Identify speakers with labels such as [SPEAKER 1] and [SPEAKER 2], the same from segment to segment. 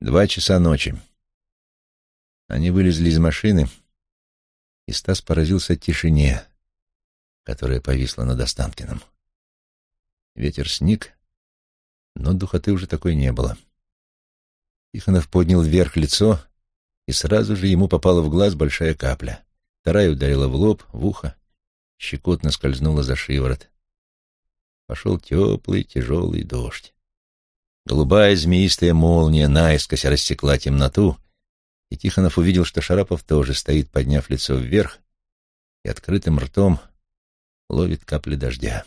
[SPEAKER 1] Два часа ночи. Они вылезли из машины, и Стас поразился тишине, которая повисла над Останкиным. Ветер сник, но духоты уже такой не было. Тихонов поднял вверх лицо, и сразу же ему попала в глаз большая капля. Вторая ударила в лоб, в ухо, щекотно скользнула за шиворот. Пошел теплый, тяжелый дождь. Голубая змеистая молния наискось рассекла темноту, и Тихонов увидел, что Шарапов тоже стоит, подняв лицо вверх, и открытым ртом ловит капли дождя.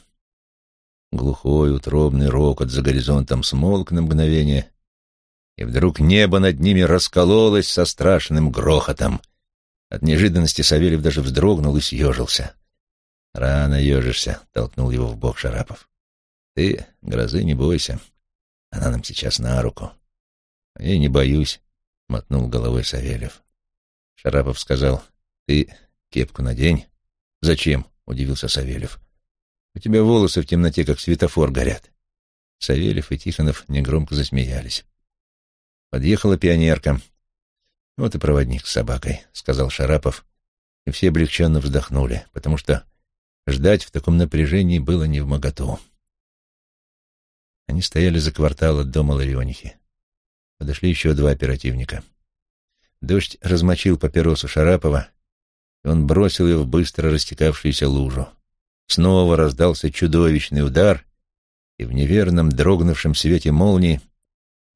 [SPEAKER 1] Глухой, утробный рокот за горизонтом смолк на мгновение, и вдруг небо над ними раскололось со страшным грохотом. От неожиданности Савельев даже вздрогнул и съежился. «Рано ежишься», — толкнул его в бок Шарапов. «Ты грозы не бойся, она нам сейчас на руку». «Я не боюсь», — мотнул головой Савельев. Шарапов сказал, «Ты кепку надень». «Зачем?» — удивился Савельев. «У тебя волосы в темноте, как светофор, горят». Савельев и Тихонов негромко засмеялись. Подъехала пионерка. «Вот и проводник с собакой», — сказал Шарапов, и все облегченно вздохнули, потому что ждать в таком напряжении было не в моготу. Они стояли за квартал от дома Ларионихи. Подошли еще два оперативника. Дождь размочил папиросу Шарапова, и он бросил ее в быстро растекавшуюся лужу. Снова раздался чудовищный удар, и в неверном дрогнувшем свете молнии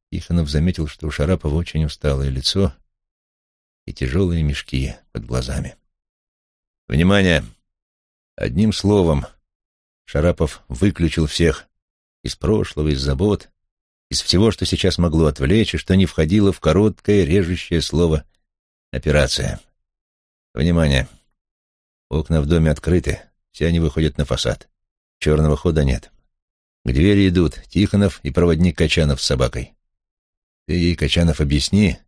[SPEAKER 1] Тихонов заметил, что у Шарапова очень усталое лицо и тяжелые мешки под глазами. «Внимание!» Одним словом, Шарапов выключил всех из прошлого, из забот, из всего, что сейчас могло отвлечь, и что не входило в короткое, режущее слово «операция». «Внимание! Окна в доме открыты, все они выходят на фасад. Черного хода нет. К двери идут Тихонов и проводник Качанов с собакой. Ты ей, Качанов, объясни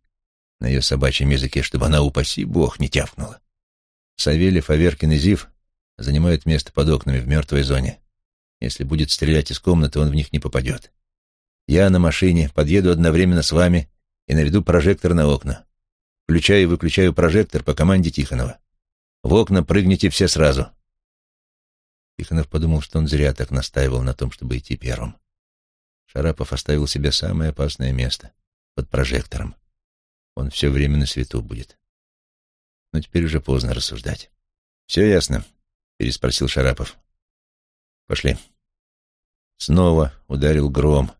[SPEAKER 1] на ее собачьем языке, чтобы она, упаси бог, не тявкнула. Савельев, Аверкин и Зив занимают место под окнами в мертвой зоне. Если будет стрелять из комнаты, он в них не попадет. Я на машине, подъеду одновременно с вами и наведу прожектор на окна. Включаю и выключаю прожектор по команде Тихонова. В окна прыгните все сразу. Тихонов подумал, что он зря так настаивал на том, чтобы идти первым. Шарапов оставил себе самое опасное место под прожектором. Он все время на свету будет. Но теперь уже поздно рассуждать. «Все ясно?» — переспросил Шарапов. «Пошли». Снова ударил гром.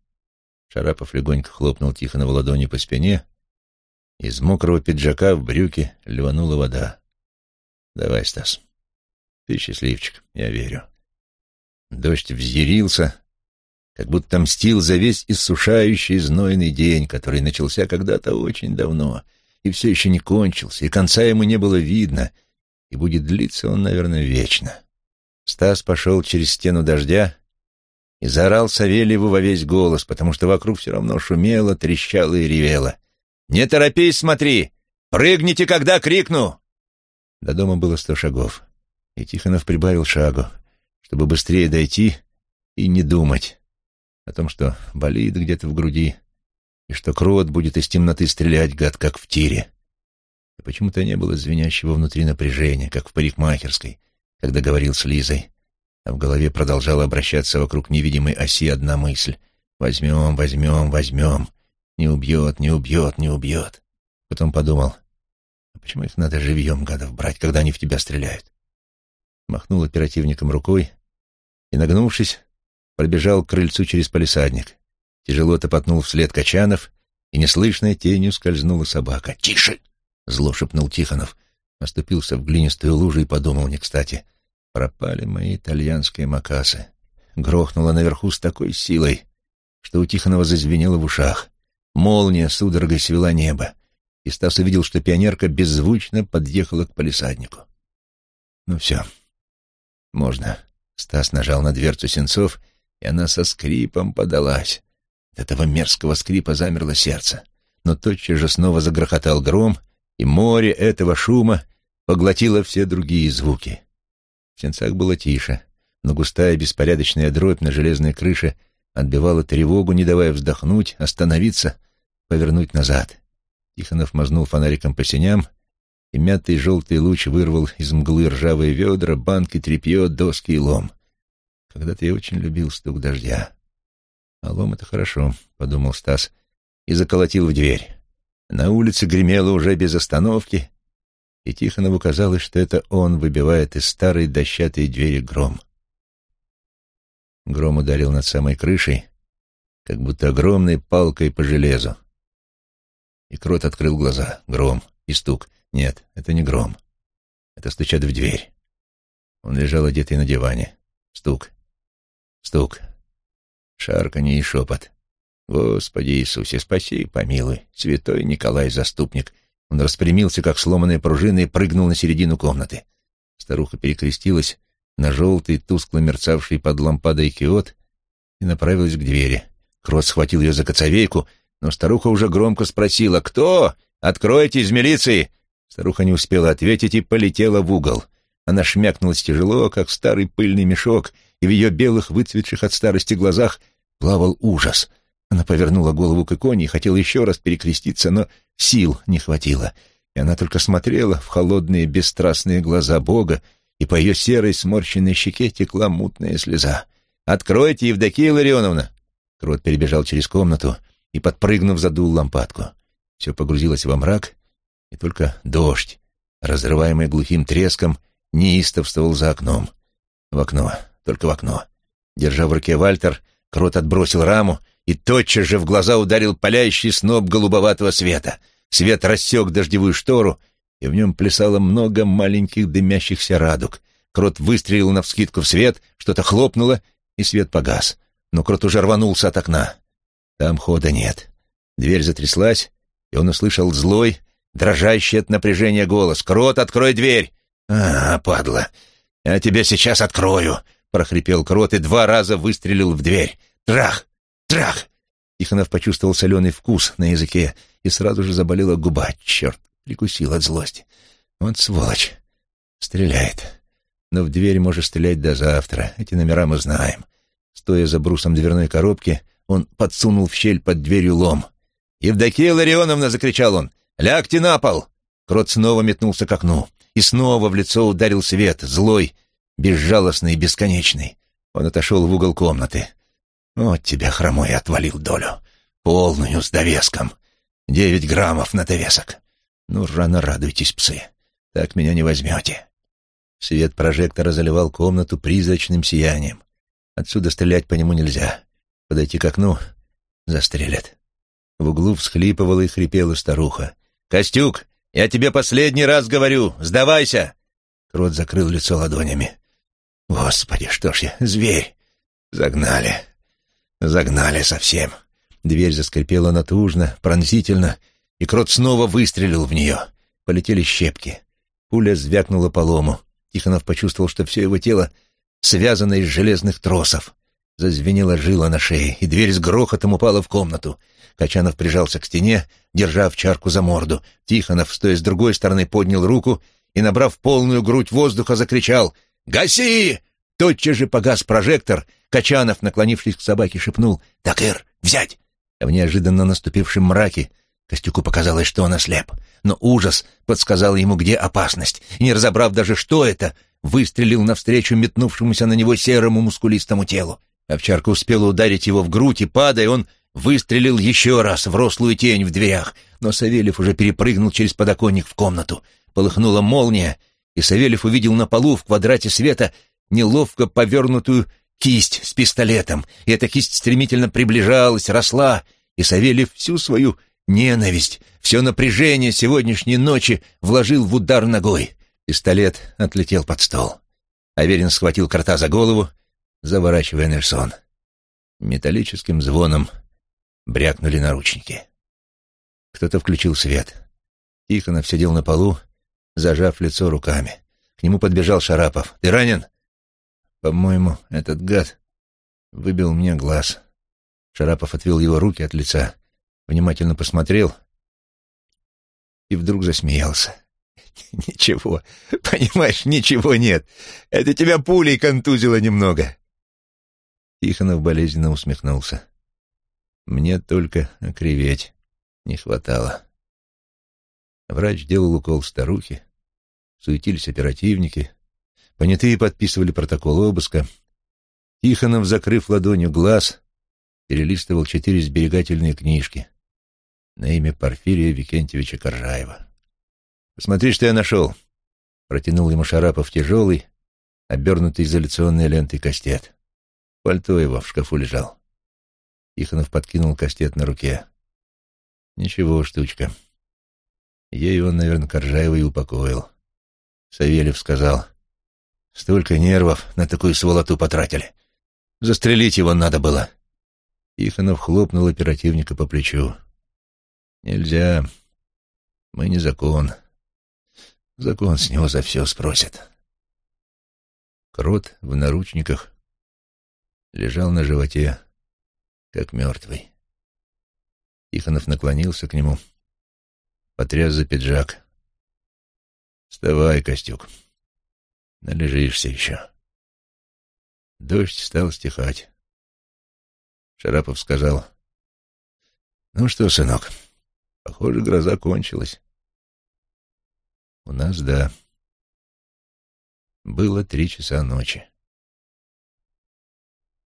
[SPEAKER 1] Шарапов легонько хлопнул тихо на ладони по спине. Из мокрого пиджака в брюки ливанула вода. «Давай, Стас. Ты счастливчик, я верю». Дождь взъярился, как будто мстил за весь иссушающий знойный день, который начался когда-то очень давно и все еще не кончился, и конца ему не было видно, и будет длиться он, наверное, вечно. Стас пошел через стену дождя и заорал Савельеву во весь голос, потому что вокруг все равно шумело, трещало и ревело. «Не торопись, смотри! Прыгните, когда крикну!» До дома было сто шагов, и Тихонов прибавил шагу, чтобы быстрее дойти и не думать о том, что болит где-то в груди, и что крот будет из темноты стрелять, гад, как в тире. И почему-то не было звенящего внутри напряжения, как в парикмахерской, когда говорил с Лизой, а в голове продолжала обращаться вокруг невидимой оси одна мысль — «Возьмем, возьмем, возьмем. Не убьет, не убьет, не убьет». Потом подумал, а почему их надо живьем, гадов, брать, когда они в тебя стреляют? Махнул оперативником рукой и, нагнувшись, пробежал к крыльцу через палисадник. Тяжело топотнул вслед Качанов, и неслышной тенью скользнула собака. «Тише!» — зло шепнул Тихонов. Оступился в глинистую лужу и подумал не кстати. Пропали мои итальянские макасы. Грохнуло наверху с такой силой, что у Тихонова зазвенело в ушах. Молния судорогой свела небо, и Стас увидел, что пионерка беззвучно подъехала к палисаднику. «Ну все, можно». Стас нажал на дверцу Сенцов и она со скрипом подалась. От этого мерзкого скрипа замерло сердце. Но тотчас же снова загрохотал гром, и море этого шума поглотило все другие звуки. В сенцах было тише, но густая беспорядочная дробь на железной крыше отбивала тревогу, не давая вздохнуть, остановиться, повернуть назад. Тихонов мазнул фонариком по синям, и мятый желтый луч вырвал из мглы ржавые ведра, банки, тряпье, доски и лом. Когда-то я очень любил стук дождя. А лом — это хорошо, — подумал Стас, и заколотил в дверь. На улице гремело уже без остановки, и Тихонову казалось, что это он выбивает из старой дощатой двери гром. Гром ударил над самой крышей, как будто огромной палкой по железу. И Крот открыл глаза. Гром и стук. Нет, это не гром. Это стучат в дверь. Он лежал одетый на диване. Стук. Стук. Шарканье и шепот. «Господи Иисусе, спаси помилуй, святой Николай Заступник!» Он распрямился, как сломанная пружина, и прыгнул на середину комнаты. Старуха перекрестилась на желтый, тускло мерцавший под лампадой киот и направилась к двери. Крот схватил ее за коцовейку, но старуха уже громко спросила «Кто? Откройте из милиции!» Старуха не успела ответить и полетела в угол. Она шмякнулась тяжело, как старый пыльный мешок, и в ее белых, выцветших от старости глазах плавал ужас. Она повернула голову к иконе и хотела еще раз перекреститься, но сил не хватило, и она только смотрела в холодные бесстрастные глаза Бога, и по ее серой сморщенной щеке текла мутная слеза. «Откройте, Евдокия Ларионовна!» Крот перебежал через комнату и, подпрыгнув, задул лампадку. Все погрузилось во мрак, и только дождь, разрываемый глухим треском, неистовствовал за окном. В окно, только в окно. Держа в руке Вальтер, Крот отбросил раму и тотчас же в глаза ударил палящий сноп голубоватого света. Свет рассек дождевую штору, и в нем плясало много маленьких дымящихся радуг. Крот выстрелил навскидку в свет, что-то хлопнуло, и свет погас. Но Крот уже рванулся от окна. Там хода нет. Дверь затряслась, и он услышал злой, дрожащий от напряжения голос. «Крот, открой дверь!» «А, падла! Я тебя сейчас открою!» — прохрипел Крот и два раза выстрелил в дверь. «Трах! Трах!» Тихонов почувствовал соленый вкус на языке, и сразу же заболела губа. Черт, прикусил от злости. Вот сволочь. Стреляет. Но в дверь может стрелять до завтра. Эти номера мы знаем. Стоя за брусом дверной коробки, он подсунул в щель под дверью лом. «Евдокия Ларионовна!» — закричал он. «Лягте на пол!» Крот снова метнулся к окну, и снова в лицо ударил свет, злой, безжалостный бесконечный. Он отошел в угол комнаты. Вот тебя, хромой, отвалил долю. Полную, с довеском. Девять граммов на довесок. Ну, рано радуйтесь, псы. Так меня не возьмете. Свет прожектора заливал комнату призрачным сиянием. Отсюда стрелять по нему нельзя. Подойти к окну — застрелят. В углу всхлипывала и хрипела старуха. «Костюк, я тебе последний раз говорю, сдавайся!» Крот закрыл лицо ладонями. «Господи, что ж я, зверь! Загнали!» Загнали совсем. Дверь заскрипела натужно, пронзительно, и Крот снова выстрелил в нее. Полетели щепки. Пуля звякнула по лому. Тихонов почувствовал, что все его тело связано из железных тросов. Зазвенела жила на шее, и дверь с грохотом упала в комнату. Качанов прижался к стене, держа чарку за морду. Тихонов, стоя с другой стороны, поднял руку и, набрав полную грудь воздуха, закричал «Гаси!» Тотчас же погас прожектор, Качанов, наклонившись к собаке, шепнул «Такыр, взять!» А в неожиданно наступившем мраке Костюку показалось, что он ослеп, но ужас подсказал ему, где опасность, и, не разобрав даже, что это, выстрелил навстречу метнувшемуся на него серому мускулистому телу. Овчарка успела ударить его в грудь, и, падая, он выстрелил еще раз в рослую тень в дверях, но Савельев уже перепрыгнул через подоконник в комнату. Полыхнула молния, и Савельев увидел на полу в квадрате света неловко повернутую кисть с пистолетом, и эта кисть стремительно приближалась, росла, и Савельев всю свою ненависть, все напряжение сегодняшней ночи вложил в удар ногой. Пистолет отлетел под стол. Аверин схватил крота за голову, заворачивая Нельсон. Металлическим звоном брякнули наручники. Кто-то включил свет. Тихонов сидел на полу, зажав лицо руками. К нему подбежал Шарапов. «Ты ранен?» По-моему, этот гад выбил мне глаз. Шарапов отвел его руки от лица, внимательно посмотрел и вдруг засмеялся. «Ничего, понимаешь, ничего нет. Это тебя пулей контузило немного». Тихонов болезненно усмехнулся. «Мне только окреветь Не хватало. Врач делал укол старухе, суетились оперативники, понятые подписывали протокол обыска. Тихонов, закрыв ладонью глаз, перелистывал четыре сберегательные книжки на имя Порфирия Викентьевича Коржаева. «Посмотри, что я нашел!» Протянул ему Шарапов тяжелый, обернутый изоляционной лентой кастет. Пальто его в шкафу лежал. Тихонов подкинул кастет на руке. «Ничего, штучка. Ею он, наверное, Коржаева и упокоил». Савельев сказал, «Столько нервов на такую сволоту потратили. Застрелить его надо было». Тихонов хлопнул оперативника по плечу. «Нельзя. Мы не закон. Закон с него за все спросит». Крот в наручниках лежал на животе, как мертвый. Тихонов наклонился к нему, потряс за пиджак. «Вставай, Костюк, належишься еще». Дождь стал стихать. Шарапов сказал, «Ну что, сынок, похоже, гроза кончилась». «У нас, да». Было три часа ночи.